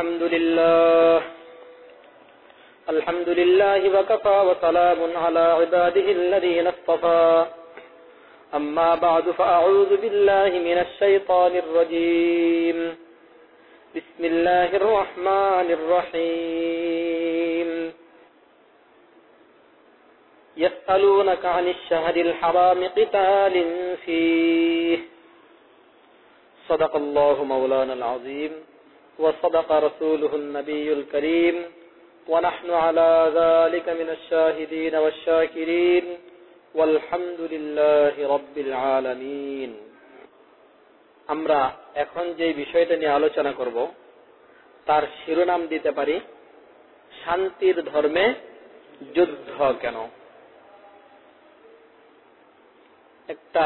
الحمد لله. الحمد لله وكفى وسلام على عباده الذين اصطفى. أما بعد فأعوذ بالله من الشيطان الرجيم. بسم الله الرحمن الرحيم. يسألونك عن الشهر الحرام قتال فيه. صدق الله مولانا العظيم. وصدق رسوله النبي الكريم ونحن على ذلك من الشاهدين والشاكرين والحمد لله رب العالمين আমরা এখন যে বিষয়টা নিয়ে আলোচনা করব তার শিরোনাম দিতে পারি শান্তির ধর্মে যুদ্ধ কেন একটা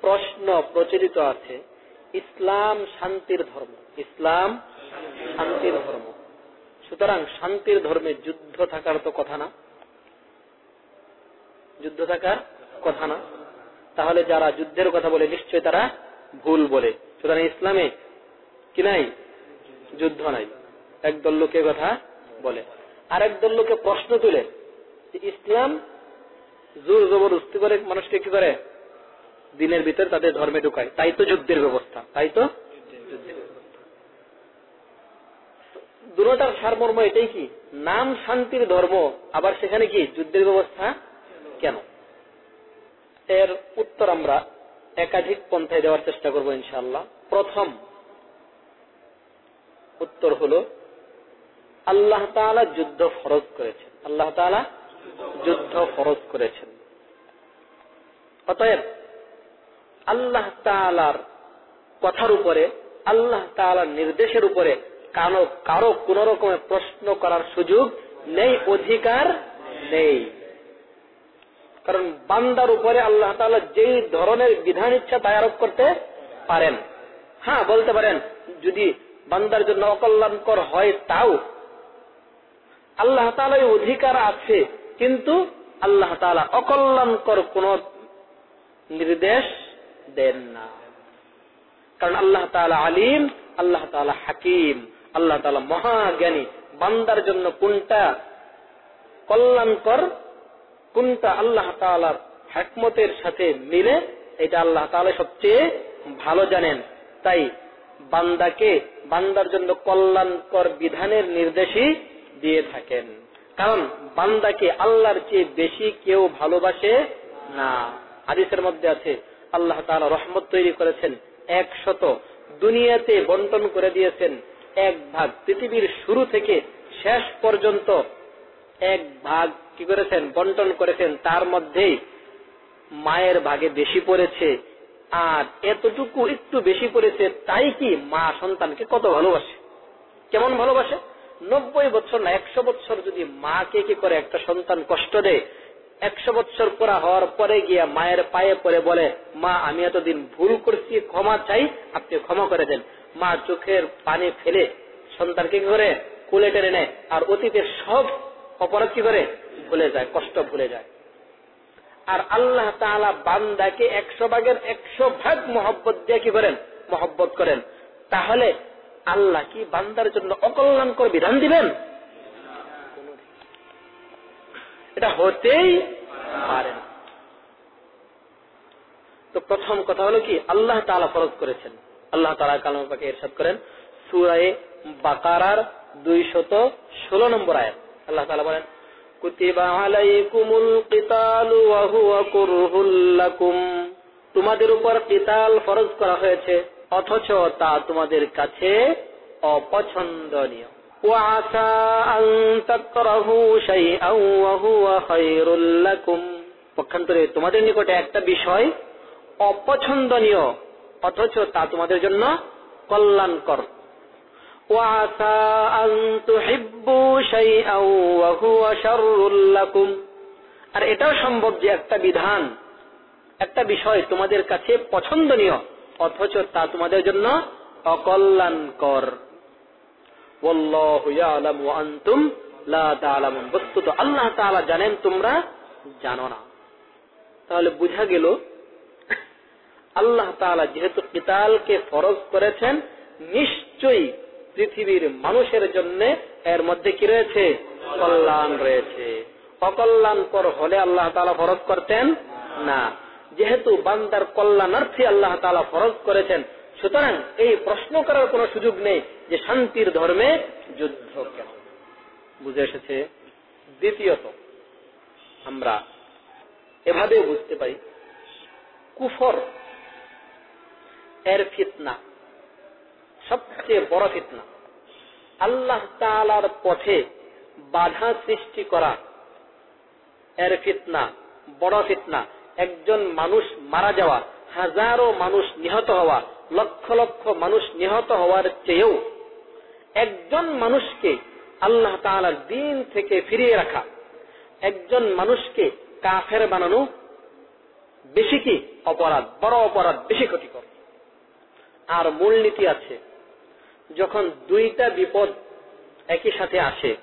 প্রশ্ন প্রচলিত আছে ইসলাম শান্তির ধর্ম ইসলাম শান্তির ধর্ম। সুতরাং শান্তির ধর্মে যুদ্ধ থাকার তো কথা না। যুদ্ধ থাকার কথা না। তাহলে যারা যুদ্ধের কথা বলে নিশ্চয় তারা ভুল বলে। সুতরাং ইসলামে কি নাই? যুদ্ধ নাই। একদল লোকে কথা বলে। আর একদল লোকে প্রশ্ন তুলে ইসলাম জোর জবরদস্তি করে মানুষকে কি করে? দিনের ভিতরে তাদের ধর্মে ঢুকায়। তাই তো যুদ্ধের ব্যবস্থা, তাই তো দুটার সারমর্ম এটাই কি? নাম শান্তির ধর্ম। আবার সেখানে কি? যুদ্ধের ব্যবস্থা? কেন? এর উত্তর আমরা একাধিক পন্থায় দেওয়ার চেষ্টা করব ইনশাল্লাহ প্রথম উত্তর হল, আল্লাহ তালা যুদ্ধ ফরজ করেছেন। আল্লাহ তালা যুদ্ধ ফরজ করেছেন। অতএব আল্লাহ তালার কথার উপরে, আল্লাহ তালার নির্দেশের উপরে কারও কারও কোন রকমের প্রশ্ন করার সুযোগ নেই, অধিকার নেই। কারণ বান্দার উপরে আল্লাহ তালা যেই ধরনের বিধান ইচ্ছা তাই আরোপ করতে পারেন। হ্যাঁ বলতে পারেন, যদি বান্দার জন্য অকল্যাণকর হয় তাও। আল্লাহ তালাই অধিকার আছে, কিন্তু আল্লাহ তালা অকল্যাণকর কোন নির্দেশ দেন না। কারণ আল্লাহ তালা আলিম, আল্লাহ তালা হাকিম। আল্লাহ তালা মহাজ্ঞানী, বান্দার জন্য কোনটা কল্যাণকর, কোনটা আল্লাহ তালার হ্যাকমতের সাথে মিলে, এটা আল্লাহ তালা সবচেয়ে ভালো জানেন। তাই বান্দাকে, বান্দার জন্য কল্যাণকর বিধানের নির্দেশই দিয়ে থাকেন। কারণ বান্দাকে আল্লাহর চেয়ে বেশি কেউ ভালোবাসে না। হাদিসের মধ্যে আছে, আল্লাহ তালা রহমত তৈরি করেছেন, একশত দুনিয়াতে বন্টন করে দিয়েছেন এক ভাগ। পৃথিবীর শুরু থেকে শেষ পর্যন্ত এক ভাগ কি করেছেন? বন্টন করেছেন। তার মধ্যেই মায়ের ভাগে বেশি পড়েছে। আর এতটুকু একটু বেশি পড়েছে, তাই কি মা সন্তানকে কত ভালোবাসে? কেমন ভালোবাসে? নব্বই বছর না, একশো বছর যদি মাকে কি করে একটা সন্তান কষ্ট দেয়? একশো বছর পরা হওয়ার পরে গিয়া মায়ের পায়ে পরে বলে, মা, আমি এতদিন ভুল করছি, ক্ষমা চাই, আপনি ক্ষমা করে দেন। মা চোখের পানি ফেলে সন্তানকে কি করে? কুলে টেনে নেয়। আর অতীতের সব অপরাধ কি করে? ভুলে যায়, কষ্ট ভুলে যায়। আর আল্লাহ তালা বান্দাকে একশো ভাগের একশো ভাগ মহব্বত দিয়ে কি করেন? মহব্বত করেন। তাহলে আল্লাহ কি বান্দার জন্য অকল্যাণকর বিধান দিবেন? এটা হতেই পারে তো প্রথম কথা হলো কি? আল্লাহ তালা ফরজ করেছেন। আল্লাহ তালা কালাম পাকে এরশাদ করেন সুরায়ে বাকারার দুই শত ষোলো নম্বর আয়াত আল্লাহ তালা বলেন কুতিবা আলাইকুমুল কিতালু ওয়া হুয়া কুরহুল লাকুম তোমাদের উপর কিতাল ফরজ করা হয়েছে অথচ তা তোমাদের কাছে অপছন্দনীয় وعسى أن تكرهوا شيئا وهو خير لكم পক্ষান্তরে তোমাদের নিকটে একটা বিষয় অপছন্দনীয় অথচ তা তোমাদের জন্য কল্যাণকর وعسى أن تحبوا شيئا وهو شر لكم আর এটাও সম্ভব যে একটা বিধান একটা বিষয় তোমাদের কাছে পছন্দনীয় অথচ তা তোমাদের জন্য অকল্যাণকর বস্তুত আল্লাহ তাআলা জানেন তোমরা জানো না তাহলে বুঝা গেল আল্লাহ তাআলা যেহেতু কিতালকে ফরজ করেছেন, নিশ্চয়ই পৃথিবীর মানুষের জন্য এর মধ্যে কি রয়েছে? কল্যাণ রয়েছে। অকল্যাণকর হলে আল্লাহ তালা ফরজ করতেন না। যেহেতু বান্দার কল্যাণার্থী আল্লাহ তালা ফরজ করেছেন, সুতরাং এই প্রশ্ন করার কোন সুযোগ নেই যে শান্তির ধর্মে যুদ্ধ কেন? বুঝে এসেছে? দ্বিতীয়ত, আমরা এভাবে বুঝতে পারি, কুফর এর ফিতনা, সবচেয়ে বড় ফিতনা। আল্লাহ তালার পথে বাধা সৃষ্টি করা এর ফিতনা, বড় ফিতনা। একজন মানুষ মারা যাওয়া, হাজারো মানুষ নিহত হওয়া, লক্ষ লক্ষ মানুষ নিহত হওয়ার চেয়েও একজন মানুষকে আল্লাহ তালার দিন থেকে ফিরিয়ে রাখা, একজন মানুষকে কাফের বানানো বেশি কি অপরাধ, বড় অপরাধ, বেশি ক্ষতিকর। আর মূলনীতি আছে। যখন দুইটা বিপদ একই সাথে আসে,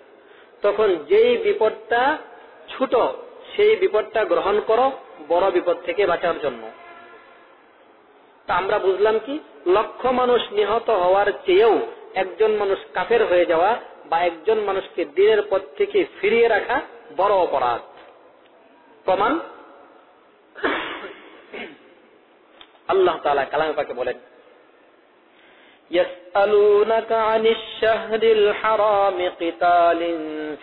তখন যেই বিপদটা ছোট, সেই বিপদটা গ্রহণ করো, বড় বিপদ থেকে বাঁচার জন্য। তা আমরা বুঝলাম কি? লক্ষ মানুষ নিহত হওয়ার চেয়েও একজন মানুষ কাফের হয়ে যাওয়া বা একজন মানুষকে দিনের পথ থেকে ফিরিয়ে রাখা বড় অপরাধ। প্রমাণ? আল্লাহ তালা কালাম পাকে বলেন يسألونك عن الشهر الحرام قتال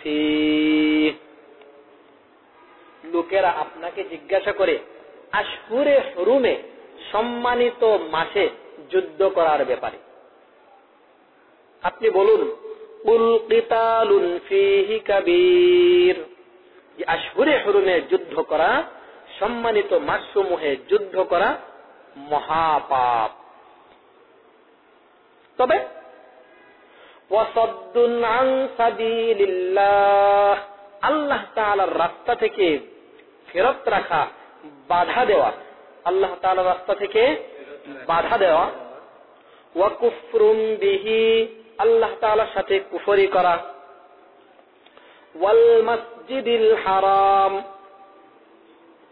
فيه লোকেরা আপনাকে জিজ্ঞাসা করে আশহুরে হরুমে সম্মানিত মাসে যুদ্ধ করার ব্যাপারে আপনি বলুন উল কিতালুন ফিহি কাবীর যে আশহুরে হরুমে যুদ্ধ করা সম্মানিত মাসসমূহে যুদ্ধ করা মহাপাপ তবে আল্লাহ রাস্তা থেকে ফেরত রাখা, বাধা দেওয়া, আল্লাহ রাস্তা থেকে বাধা দেওয়া ওয়াকুফরুম বিহি, আল্লাহ তালার সাথে কুফরি করা, ওয়াল মসজিদিল হারাম,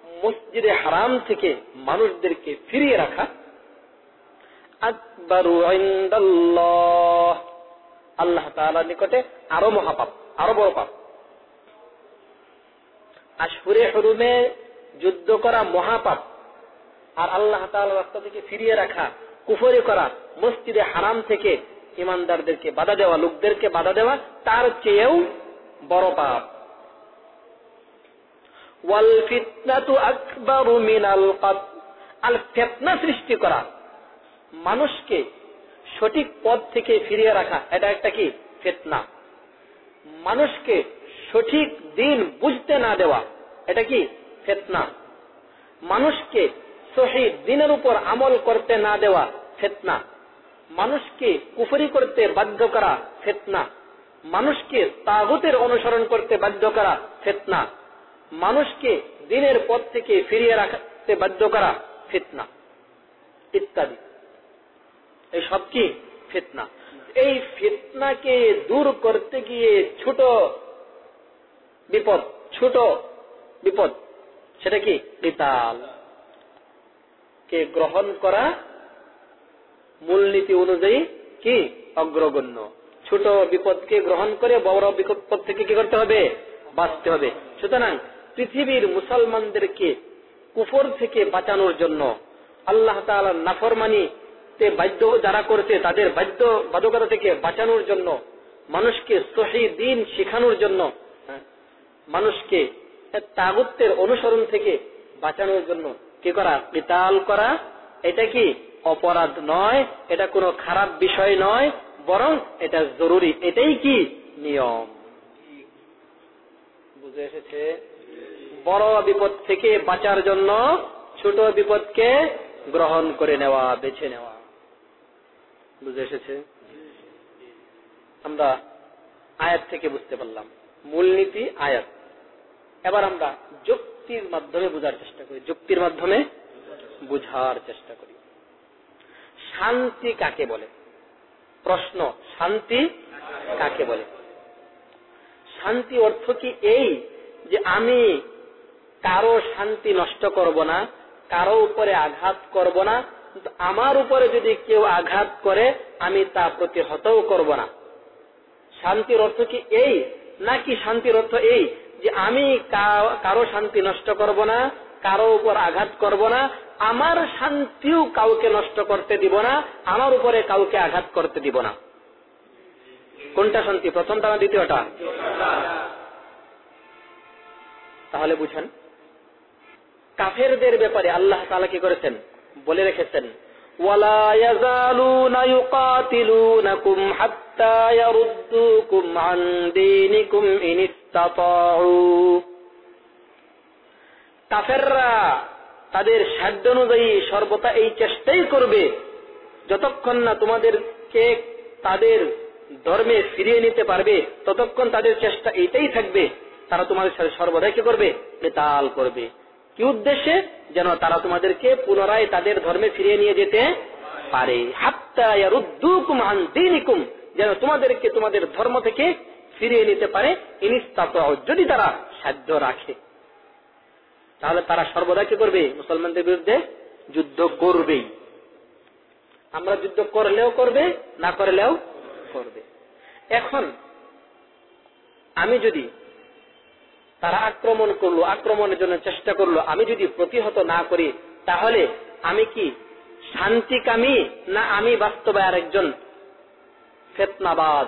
মসজিদে হারাম থেকে মানুষদেরকে ফিরিয়ে রাখা আকবরু আল্লাহ তাআলার নিকটে আরও মহাপাপ, আরও বড় পাপ। আশহুরে হরুমে যুদ্ধ করা মহাপাপ আর আল্লাহ তাআলার রাস্তা থেকে ফিরিয়ে রাখা, কুফরি করা, মসজিদে হারাম থেকে ইমানদারদেরকে বাধা দেওয়া, লোকদেরকে বাধা দেওয়া, তার চেয়েও বড় পাপ। ওয়াল ফিতনাতু আকবারু মিনাল আল ফিতনা সৃষ্টি করা মানুষকে সঠিক পথ থেকে ফিরিয়ে রাখা, এটা একটা কি? ফেতনা। মানুষকে সঠিক দিন বুঝতে না দেওয়া, এটা কি? ফেতনা। মানুষকে সহি দিনের উপর আমল করতে না দেওয়া, ফেতনা। মানুষকে কুফরি করতে বাধ্য করা, ফেতনা। মানুষকে তাগুতের অনুসরণ করতে বাধ্য করা, ফেতনা। মানুষকে দিনের পথ থেকে ফিরিয়ে রাখতে বাধ্য করা, ফিতনা। ইত্যাদি। এই সব কি? ফিতনা। এই ফিতনাকে দূর করতে গিয়ে ছোট বিপদ ছোট বিপদ, সেটা কি? বিতাল। কে গ্রহণ করা মূলনীতি অনুযায়ী কি? অগ্রগণ্য। ছোট বিপদকে গ্রহণ করে বড় বিপদ থেকে কি করতে হবে? বাঁচতে হবে। সুতরাং পৃথিবীর মুসলমানদেরকে কুফর থেকে বাঁচানোর জন্য আল্লাহ তালার নাফরমানি তে বাধ্য যারা করছে, তাদের বাধ্য বাধকতা থেকে বাঁচানোর জন্য, মানুষকে সহি দিন শিখানোর জন্য মানুষকে তাগুত্বের অনুসরণ থেকে বাঁচানোর জন্য কি করা? পিতাল করা। এটা কি? অপরাধ নয়, এটা কোনো খারাপ বিষয় নয়, বরং এটা জরুরি। এটাই কি? নিয়ম। বুঝে এসেছে? বড় বিপদ থেকে বাঁচার জন্য, ছোট বিপদকে গ্রহণ করে নেওয়া, বেছে নেওয়া। বুঝে এসেছে? আমরা আয়াত থেকে বুঝতে পারলাম। মূলনীতি আয়াত। এবার আমরা যুক্তির মাধ্যমে বোঝার চেষ্টা করি। যুক্তির মাধ্যমে বুঝার চেষ্টা করি। শান্তি কাকে বলে? প্রশ্ন, শান্তি কাকে বলে? শান্তি অর্থ কি এই যে আমি কারও শান্তি নষ্ট করব না, কারও উপরে আঘাত করব না আমার উপরে যদি কেউ আঘাত করে, আমি তা প্রতিহতও করব না। শান্তির অর্থ কি এই? নাকি শান্তির অর্থ এই যে আমি কারও শান্তি নষ্ট করব না, কারও উপর আঘাত করব না, আমার শান্তিও কাউকে নষ্ট করতে দিব না, আমার উপরে কাউকে আঘাত করতে দিব না। কোনটা শান্তি? প্রথমটা না দ্বিতীয়টা? তাহলে বুঝেন। কাফেরদের ব্যাপারে আল্লাহ তালা কি করেছেন? বলে রেখেছেন ولا يزالون يقاتلونكم حتى يردوكم عن دينكم إن استطاعوا কাফেররা তাদের সাধ্য অনুযায়ী সর্বদা এই চেষ্টাই করবে যতক্ষণ না তোমাদেরকে তাদের ধর্মে ফিরিয়ে নিতে পারবে ততক্ষণ তাদের চেষ্টা এইটাই থাকবে তারা তোমাদের সাথে সর্বদাই কি করবে কেতাল করবে কি উদ্দেশ্যে? যেন তারা তোমাদেরকে পুনরায় তাদের ধর্মে ফিরিয়ে নিয়ে যেতে পারে। যেন তোমাদেরকে তোমাদের ধর্ম থেকে ফিরিয়ে নিতে পারে। যদি তারা সাধ্য রাখে। তাহলে তারা সর্বদা কি করবে? মুসলমানদের বিরুদ্ধে যুদ্ধ করবেই। আমরা যুদ্ধ করলেও করবে, না করলেও করবে। এখন আমি যদি তারা আক্রমণ করল, আক্রমণের জন্য চেষ্টা করল। আমি যদি প্রতিহত না করি, তাহলে আমি কি শান্তিকামী না আমি বাস্তবে আর একজন ফেতনাবাদ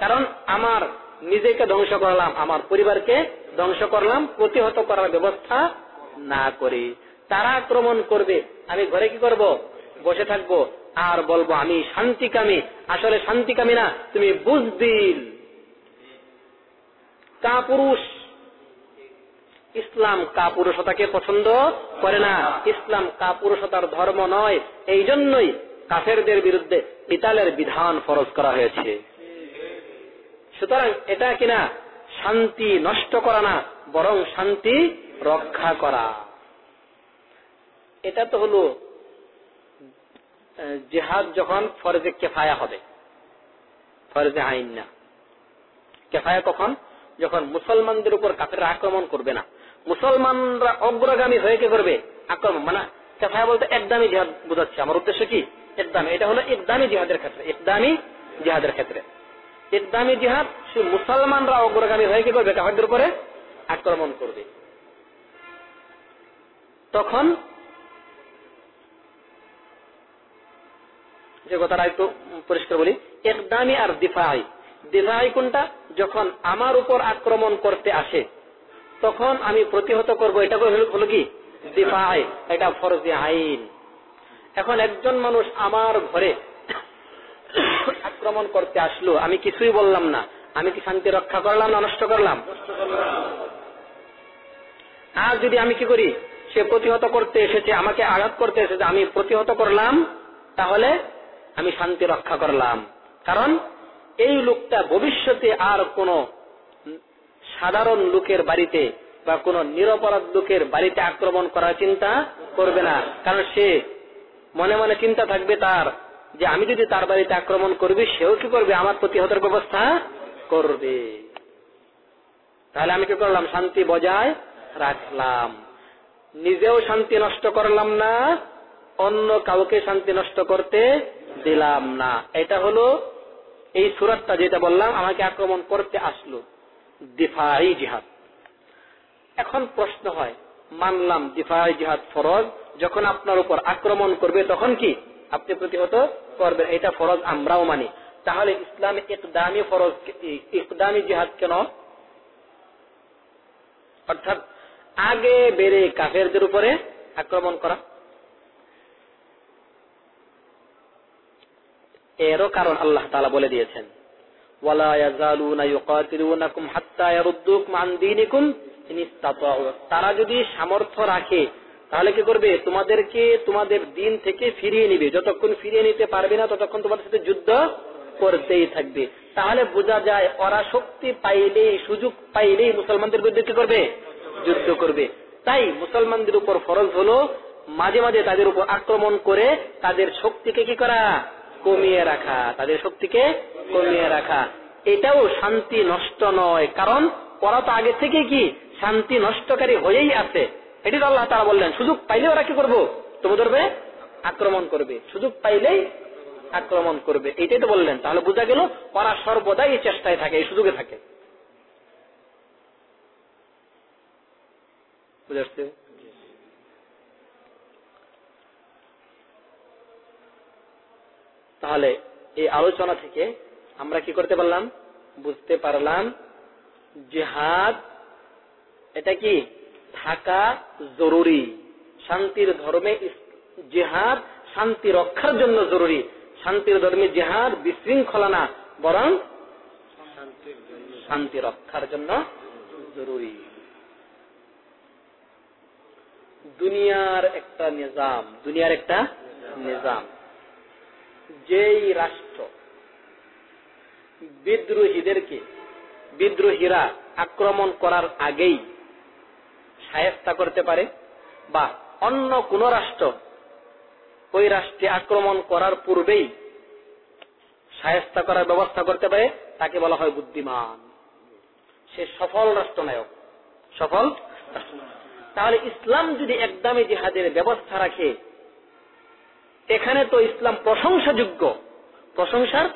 কারণ আমার নিজেকে ধ্বংস করলাম, আমার পরিবারকে ধ্বংস করলাম, প্রতিহত করার ব্যবস্থা না করে। তারা আক্রমণ করবে, আমি ঘরে কি করব? বসে থাকব। আর বলব, আমি শান্তিকামী। আসলে শান্তিকামী না, তুমি বুঝ বুঝদিল। কাপুরুষ। ইসলাম কাপুরুষতাকে পছন্দ করে না। ইসলাম কাপুরুষতার ধর্ম নয়। এই জন্যই কাফেরদের বিরুদ্ধে ইতালের বিধান ফরজ করা হয়েছে। সুতরাং এটা কিনা শান্তি নষ্ট করা না, বরং শান্তি রক্ষা করা। এটা তো হল জেহাদ যখন ফরজে কেফায়া হবে। ফরজে আইন না। কেফায়া কখন? যখন মুসলমানদের উপর কাফের আক্রমণ করবে না, মুসলমানরা অগ্রগামী হয়ে কে করবে? আক্রমণ মানে কেফায়া বলতে একদামি জিহাদ বোঝাচ্ছে। আমার উদ্দেশ্য কি? একদামি এটা হলো একদামি জিহাদের ক্ষেত্রে একদামি জিহাদের ক্ষেত্রে। একদামি জিহাদ সে মুসলমানরা অগ্রগামী হয়ে কি করবে? কাফেরদের উপরে আক্রমণ করবে। তখন যে কথাটা একটু পরিষ্কার বলি একদামি আর দিফাই। দিফাই কোনটা? যখন আমার উপর আক্রমণ করতে আসে, তখন আমি প্রতিহত করব, এটা হলো কি? দিফাই এটা ফরজে আইন। এখন একজন মানুষ আমার ঘরে আক্রমণ করতে আসলো, আমি কিছুই বললাম না। আমি কি শান্তি রক্ষা করলাম না নষ্ট করলাম? আর যদি আমি কি করি? সে প্রতিহত করতে এসেছে, আমাকে আঘাত করতে এসেছে, আমি প্রতিহত করলাম, তাহলে আমি শান্তি রক্ষা করলাম। কারণ এই লোকটা ভবিষ্যতে আর কোন সাধারণ লোকের বাড়িতে বা কোন নিরপরাধ লোকের বাড়িতে আক্রমণ করার চিন্তা করবে না। কারণ সে মনে মনে চিন্তা থাকবে তার যে আমি যদি তার বাড়িতে আক্রমণ করবি, সেও কি করবে? আমার প্রতিহতের ব্যবস্থা করবে। তাহলে আমি কি করলাম? শান্তি বজায় রাখলাম। নিজেও শান্তি নষ্ট করলাম না, অন্য কাউকে শান্তি নষ্ট করতে দিলাম না। এটা হলো এই সুরাতটা যেটা বললাম, আমাকে আক্রমণ করতে আসলো। দিফাই জিহাদ। এখন প্রশ্ন হয়, মানলাম দিফাই জিহাদ ফরজ, যখন আপনার উপর আক্রমণ করবে তখন কি আপনি প্রতিহত করবেন? এটা ফরজ, আমরাও মানি। তাহলে ইসলামে একদামি ফরজ একদামি জিহাদ কেন? অর্থাৎ আগে বেড়ে কাফেরদের উপরে আক্রমণ করা। এরও কারণ আল্লাহ তালা বলে দিয়েছেন। তারা যদি সামর্থ্য রাখে, তাহলে কি করবে? তোমাদেরকে তোমাদের দিন থেকে ফিরিয়ে নিবে। যতক্ষণ ফিরিয়ে নিতে পারবে না, ততক্ষণ তোমাদের সাথে যুদ্ধ করতেই থাকবে। তাহলে বোঝা যায়, ওরা শক্তি পাইলেই, সুযোগ পাইলেই মুসলমানদের বিরুদ্ধে কি করবে? যুদ্ধ করবে। তাই মুসলমানদের উপর ফরজ হলো, মাঝে মাঝে তাদের উপর আক্রমণ করে তাদের শক্তিকে কি করা? কমিয়ে রাখা, তাদের শক্তিকে কমিয়ে রাখা। এটাও শান্তি নষ্ট নয়, কারণ ওরা তো আগে থেকে কি শান্তি নষ্টকারী হয়েই আছে। এটি তো আল্লাহ তারা বললেন, সুযোগ পাইলে ওরা কি করব? তুমি ধরবে আক্রমণ করবে। সুযোগ পাইলেই আক্রমণ করবে। এটাই তো বললেন। তাহলে বোঝা গেল, ওরা সর্বদাই এই চেষ্টায় থাকে, এই সুযোগে থাকে। বুঝাচ্ছে তাহলে এই আলোচনা থেকে আমরা কি করতে পারলাম? বুঝতে পারলাম জেহাদ, এটা কি? থাকা জরুরি। শান্তির ধর্মে জেহাদ, শান্তি রক্ষার জন্য জরুরি। শান্তির ধর্মে জেহাদ বিশৃঙ্খলা না, বরং শান্তি রক্ষার জন্য জরুরি। দুনিয়ার একটা নিজাম, দুনিয়ার একটা নিজাম। যেই রাষ্ট্র বিদ্রোহীদেরকে, বিদ্রোহীরা আক্রমণ করার আগেই সায়স্তা করতে পারে বা অন্য কোন রাষ্ট্র ওই রাষ্ট্রে আক্রমণ করার পূর্বেই সায়স্তা করার ব্যবস্থা করতে পারে, তাকে বলা হয় বুদ্ধিমান। সে সফল রাষ্ট্রনায়ক। সফল তাহলে ইসলাম যদি একদমই জিহাদের ব্যবস্থা রাখে এখানে তো ইসলাম প্রশংসাযোগ্য। প্রশংসার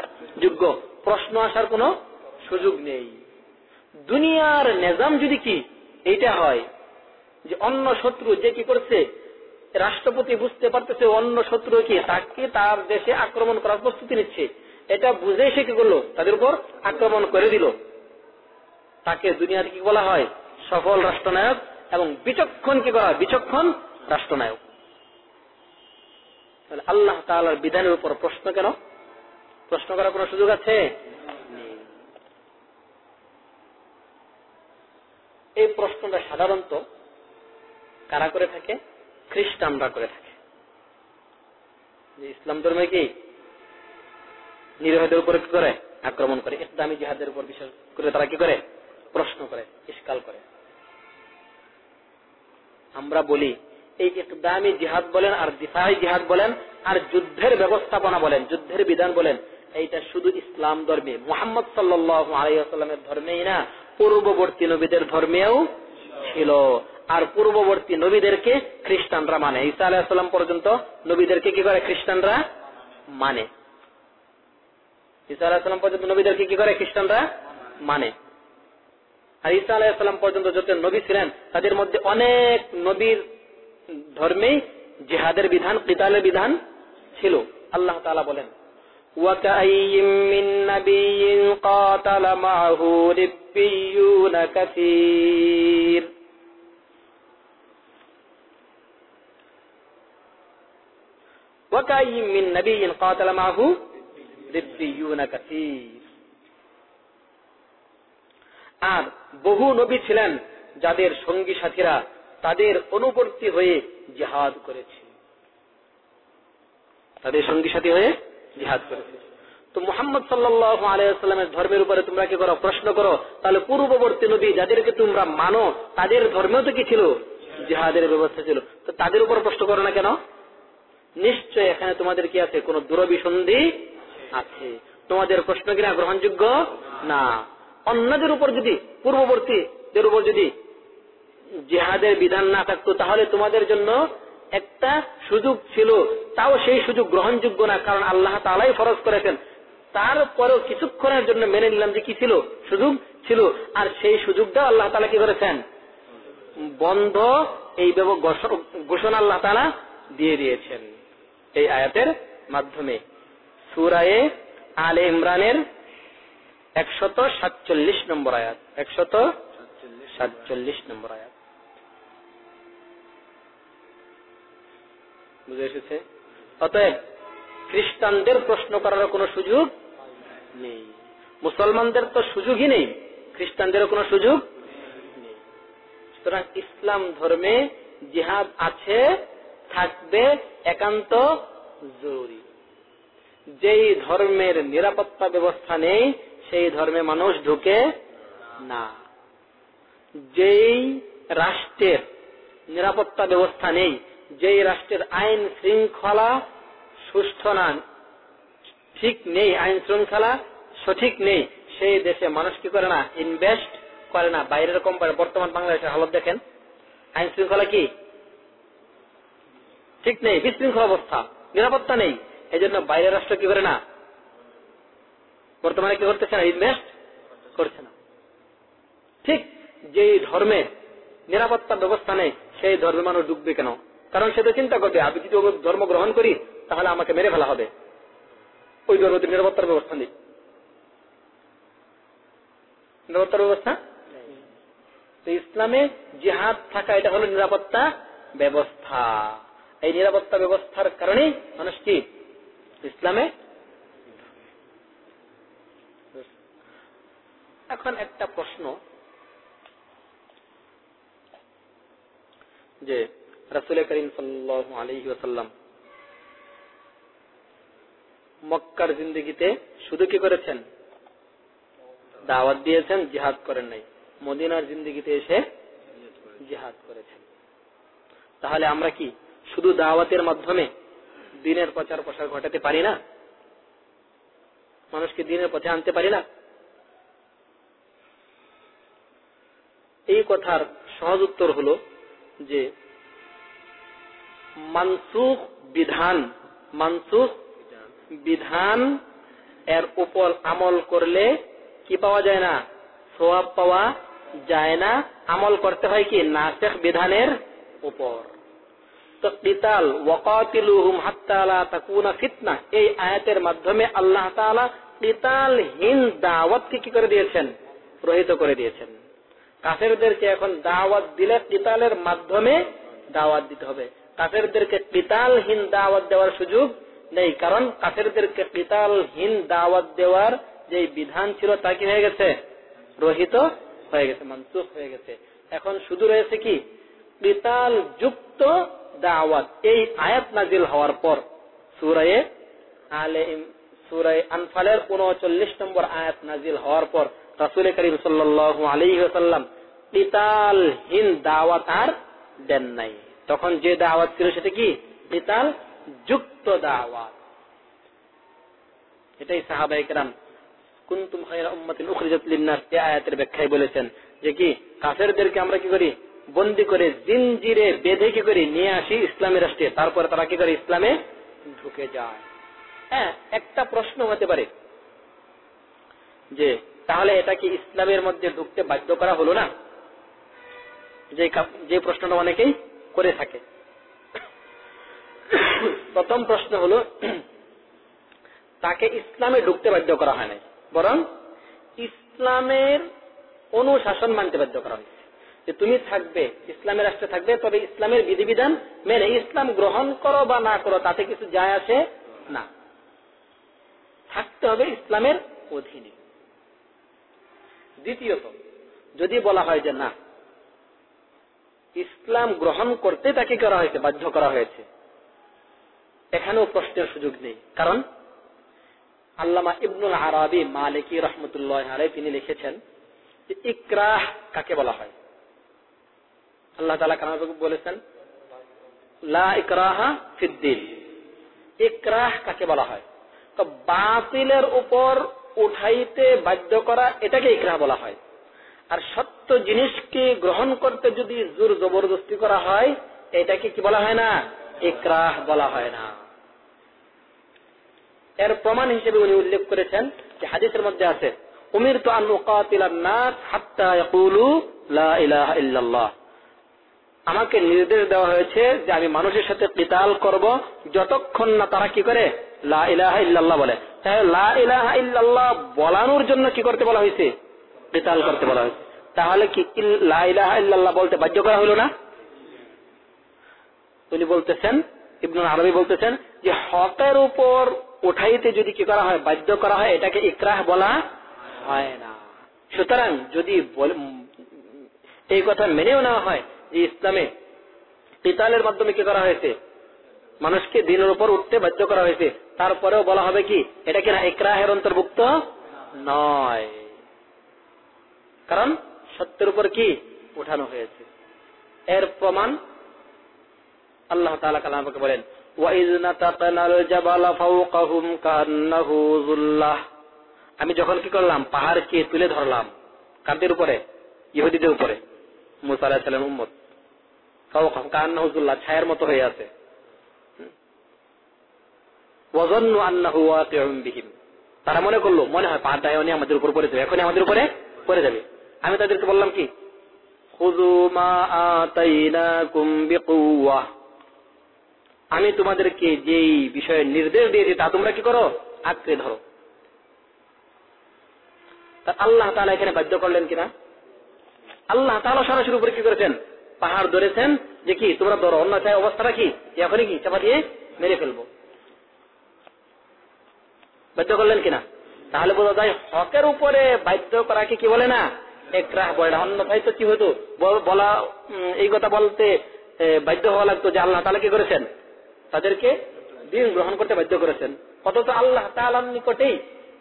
যোগ্য। প্রশ্ন আসার কোন সুযোগ নেই। দুনিয়ার নেজাম যদি কি, এইটা হয় যে অন্য শত্রু যে কি করছে, রাষ্ট্রপতি বুঝতে পারতেছে অন্য শত্রু কি, তাকে তার দেশে আক্রমণ করার প্রস্তুতি নিচ্ছে। এটা বুঝে সে কি করল? তাদের উপর আক্রমণ করে দিল। তাকে দুনিয়াতে কি বলা হয়? সফল রাষ্ট্রনায়ক এবং বিচক্ষণ কি করা বিচক্ষণ রাষ্ট্রনায়ক। তাহলে আল্লাহ তালার বিধানের উপর প্রশ্ন কেন? প্রশ্ন করার কোন সুযোগ আছে? এই প্রশ্নটা সাধারণত কারা করে থাকে? খ্রিস্টানরা করে থাকে। ইসলাম ধর্মে কি? নিরীহদের উপরে কি করে? আক্রমণ করে। ইসলামী জিহাদের উপর বিশেষ করে তারা কি করে? প্রশ্ন করে ইস্কাল করে। আমরা বলি এই ইকদামি জিহাদ বলেন, আর দিফাই জিহাদ বলেন, আর যুদ্ধের ব্যবস্থাপনা বলেন, যুদ্ধের বিধান বলেন, এইটা শুধু ইসলাম ধর্মে। মোহাম্মদ সাল্লাহ ধর্মেই না, পূর্ববর্তী নবীদের ধর্মেও ছিল। আর পূর্ববর্তী নবীদেরকে খ্রিস্টানরা মানে। ঈসা আলাহিসাল্লাম পর্যন্ত নবীদেরকে কি করে? খ্রিস্টানরা মানে। ঈসা আলাহিসাল্লাম পর্যন্ত নবীদেরকে কি করে? খ্রিস্টানরা মানে। আর ঈসা আলাহিসাল্লাম পর্যন্ত যত নবী ছিলেন, তাদের মধ্যে অনেক নবীর ধর্মেই জেহাদের বিধান কিতালের বিধান ছিল আল্লাহ তালা বলেন وكأي من نبي قاتل معه ربيون كثير وكأي من نبي قاتل معه ربيون كثير আর বহু নবী ছিলেন যাদের সঙ্গী সাথীরা তাদের অনুবর্তী হয়ে জিহাদ করেছে। তাদের সঙ্গী সাথী হয়ে জিহাদ করেছে। তো মোহাম্মদ সাল্লাহ আলাইসাল্লামের ধর্মের উপরে তোমরা কি করো, প্রশ্ন করো, তাহলে পূর্ববর্তী নবী যাদেরকে তোমরা মানো, তাদের ধর্মেও তো কি ছিল? জিহাদের ব্যবস্থা ছিল। তো তাদের উপর প্রশ্ন করো না কেন? নিশ্চয় এখানে তোমাদের কি আছে? কোন দুরবিসন্ধি আছে। তোমাদের প্রশ্ন কিনা গ্রহণযোগ্য? না। অন্যদের উপর যদি, পূর্ববর্তীদের উপর যদি জেহাদের বিধান না থাকতো, তাহলে তোমাদের জন্য একটা সুযোগ ছিল। তাও সেই সুযোগ গ্রহণযোগ্য না, কারণ আল্লাহ তালাই ফরজ করেছেন। তারপরেও কিছুক্ষণের জন্য মেনে নিলাম যে কি ছিল? সুযোগ ছিল। আর সেই সুযোগটা আল্লাহ তালা কি করেছেন? বন্ধ এই ঘোষণা আল্লাহ তালা দিয়ে দিয়েছেন এই আয়াতের মাধ্যমে। সুরায়ে আলে ইমরানের একশত সাতচল্লিশ নম্বর আয়াত। একশত সাতচল্লিশ নম্বর আয়াত। বুঝে এসেছে? অতএব খ্রিস্টানদের প্রশ্ন করার কোনো সুযোগ নেই। মুসলমানদের তো সুযোগই নেই, খ্রিস্টানদেরও কোনো সুযোগ নেই। সুতরাং ইসলাম ধর্মে জিহাদ আছে, থাকবে, একান্ত জরুরি। যেই ধর্মের নিরাপত্তা ব্যবস্থা নেই, সেই ধর্মে মানুষ ঢুকে না। যেই রাষ্ট্রের নিরাপত্তা ব্যবস্থা নেই যেই রাষ্ট্রের আইন শৃঙ্খলা সুষ্ঠু না, ঠিক নেই, আইন শৃঙ্খলা সঠিক নেই, সেই দেশে মানুষ কি করে না ইনভেস্ট করে না। বাইরের কোম্পানি বর্তমান বাংলাদেশের হালত দেখেন, আইন শৃঙ্খলা কি? ঠিক নেই, বিশৃঙ্খলা অবস্থা, নিরাপত্তা নেই। এই জন্য বাইরের রাষ্ট্র কি করে না, বর্তমানে কি করতেছে না ইনভেস্ট করছে না। ঠিক যে ধর্মে নিরাপত্তার ব্যবস্থা নেই, সেই ধর্মে মানুষ ডুববে কেন? কারণ সে তো চিন্তা করবে, আমি যদি ওই ধর্ম গ্রহণ করি, তাহলে আমাকে মেরে ফেলা হবে। ওই ধর্মটির নিরাপত্তার ব্যবস্থা নেই। নিরাপত্তার ব্যবস্থা? ইসলামে জিহাদ থাকা, এটা হলো নিরাপত্তা ব্যবস্থা। এই নিরাপত্তা ব্যবস্থার কারণে মানুষ কি? ইসলামে এখন একটা প্রশ্ন যে রাসুল করিম সাল্লাহ আলহি মক্কার জিন্দগিতে শুধু কি করেছেন? দাওয়াত দিয়েছেন, জিহাদ করেন নাই। মদিনার জিন্দগিতে এসে জিহাদ করেছেন। তাহলে আমরা কি শুধু দাওয়াতের মাধ্যমে দিনের প্রচার প্রসার ঘটাতে পারি না? মানুষকে দিনের পথে আনতে পারি না? এই কথার সহজ উত্তর হল যে মানসুখ বিধান মানসুখ বিধান এর উপর আমল করলে কি পাওয়া যায় না? সোয়াব পাওয়া যায় না। আমল করতে হয় কি? নাসেখ বিধানের উপর। তো কিতাল ওয়াকাতিলুহুম হাত্তা তাকুনা ফিতনা। এই আয়াতের মাধ্যমে আল্লাহ তাআলা কিতালহীন দাওয়াতকে কি করে দিয়েছেন? রহিত করে দিয়েছেন। কাফেরদেরকে এখন দাওয়াত দিলে কিতালের মাধ্যমে দাওয়াত দিতে হবে। কাফেরদেরকে কিতালহীন দাওয়াত দেওয়ার সুযোগ নেই। কারণ কাফেরদেরকে কিতালহীন দাওয়াত দেওয়ার যে বিধান ছিল, তা কি হয়ে গেছে? রহিত হয়ে গেছে, মনসুখ হয়ে গেছে। এখন শুধু রয়েছে কি? কিতাল যুক্ত দাওয়াত। এই আয়াত নাজিল হওয়ার পর সুরায়ে আলে সুরায় আনফালের উনচল্লিশ নম্বর আয়াত নাজিল হওয়ার পর রাসুল করিম সাল্লাহ আলী সাল্লাম কিতালহীন দাওয়াত আর দেন নাই। তখন যে দাওয়াত ছিল সেটা কি? কিতাল যুক্ত দাওয়াত। এটাই সাহাবাহিকরাম কুন্তুম খায়রা উম্মাতিন উখরিজাত লিন্নাস এই আয়াতের ব্যাখ্যায় বলেছেন যে কি? কাফেরদেরকে আমরা কি করি? বন্দি করে জিনজিরে বেঁধে কি করি? নিয়ে আসি রাষ্ট্রে। তারপরে তারা কি করে? ইসলামে ঢুকে যায়। হ্যাঁ একটা প্রশ্ন হতে পারে। যে, তাহলে এটা কি ইসলামের মধ্যে ঢুকতে বাধ্য করা হলো না? যে যে প্রশ্নটা অনেকেই করে থাকে। প্রথম প্রশ্ন হলো, তাকে ইসলামে ঢুকতে বাধ্য করা হয় নাই, বরং ইসলামের অনুশাসন মানতে বাধ্য করা হয়েছে। যে তুমি থাকবে ইসলামের রাষ্ট্রে থাকবে, তবে ইসলামের বিধিবিধান মেনে ইসলাম গ্রহণ করো বা না করো, তাতে কিছু যায় আসে না। থাকতে হবে ইসলামের অধীনে। দ্বিতীয়ত, যদি বলা হয় যে না ইসলাম গ্রহণ করতে তাকে করা হয়েছে, বাধ্য করা হয়েছে। এখানেও প্রশ্নের সুযোগ নেই। কারণ আল্লামা ইবনুল আরবি মালিকি রহমতুল্লাহ আলাই তিনি লিখেছেন যে ইকরাহ কাকে বলা হয়? আল্লাহ তালা কানা বলেছেন? লা ইকরাহা ইকরাহ কাকে বলা হয়? তো বাতিলের উপর উঠাইতে বাধ্য করা এটাকে ইকরাহ বলা হয়। আর সত্য জিনিসকে গ্রহণ করতে যদি জোর জবরদস্তি করা হয়, এটাকে কি বলা হয় না? ইকরাহ বলা হয় না। এর প্রমাণ হিসেবে উনি উল্লেখ করেছেন যে হাদিসের মধ্যে আছে উমির তো আমাকে নির্দেশ দেওয়া হয়েছে যে আমি মানুষের সাথে পিতাল করব, যতক্ষণ না তারা কি করে? লা বলে। তাহলে লা বলানোর জন্য কি করতে বলা হয়েছে? পিতাল করতে বলা হয়েছে। তাহলে কি লা ইলাহা বলতে বাধ্য করা হলো না? উনি বলতেছেন ইবনুল আরবি বলতেছেন যে হকের উপর উঠাইতে যদি কি করা হয় বাধ্য করা হয় এটাকে ইকরাহ বলা হয় না। সুতরাং যদি এই কথা মেনেও নেওয়া হয় যে ইসলামে কিতালের মাধ্যমে কি করা হয়েছে? মানুষকে দিনের উপর উঠতে বাধ্য করা হয়েছে। তারপরেও বলা হবে কি এটা কিনা ইকরাহের অন্তর্ভুক্ত? নয়। কারণ সত্যের উপর কি উঠানো হয়েছে। এর প্রমাণ আল্লাহ কালামকে বলেন আমি যখন কি করলাম, পাহাড়কে তুলে ধরলাম, কান্তির উপরে, ইহুদিদের উপরে, মুসা ছায়ের মতো হয়ে আছে। তারা মনে করল, মনে হয় পাহাড়টা আমাদের উপর পড়ে যাবে, এখনই আমাদের উপরে পড়ে যাবে। আমি তাদেরকে বললাম কি? আমি তোমাদেরকে যেই বিষয়ের নির্দেশ দিয়েছি, তা তোমরা কি করো? আঁকড়ে ধরো। আল্লাহ তালা এখানে বাধ্য করলেন কিনা? আল্লাহ তালা সরাসরি উপরে কি করেছেন? পাহাড় ধরেছেন যে কি, তোমরা ধরো। অন্যথায় অবস্থাটা কি? এখনই কি, চাপা দিয়ে মেরে ফেলব। বাধ্য করলেন কিনা? তাহলে বোঝা যায় হকের উপরে বাধ্য করাকে কি বলে না? একরাহ বলে না। অন্যথায় তো কি হতো বলা এই কথা বলতে বাধ্য হওয়া লাগতো যে আল্লাহ তালা কি করেছেন? তাদেরকে দিন গ্রহণ করতে বাধ্য করেছেন। অথচ আল্লাহ তালার নিকটেই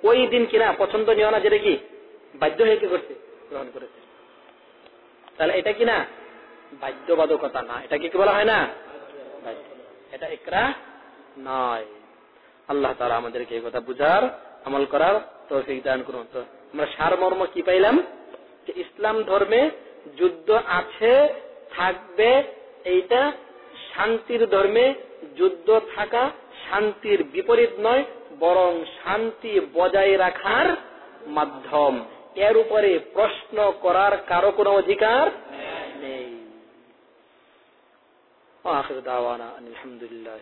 ওই দিন কিনা পছন্দনীয় না, যেটা কি? বাধ্য হয়ে কি করছে? গ্রহণ করেছে। তাহলে এটা কিনা? বাধ্যবাধকতা না। এটা কি কি বলা হয় না? এটা একরা নয়। আল্লাহ তারা আমাদেরকে এই কথা বুঝার, আমল করার তৌফিক দান করুন। তো আমরা সারমর্ম কি পাইলাম? যে ইসলাম ধর্মে যুদ্ধ আছে, থাকবে, এইটা শান্তির ধর্মে যুদ্ধ থাকা শান্তির বিপরীত নয়, বরং শান্তি বজায় রাখার মাধ্যম। এর উপরে প্রশ্ন করার কারও কোনো অধিকার নেই। আলহামদুলিল্লাহ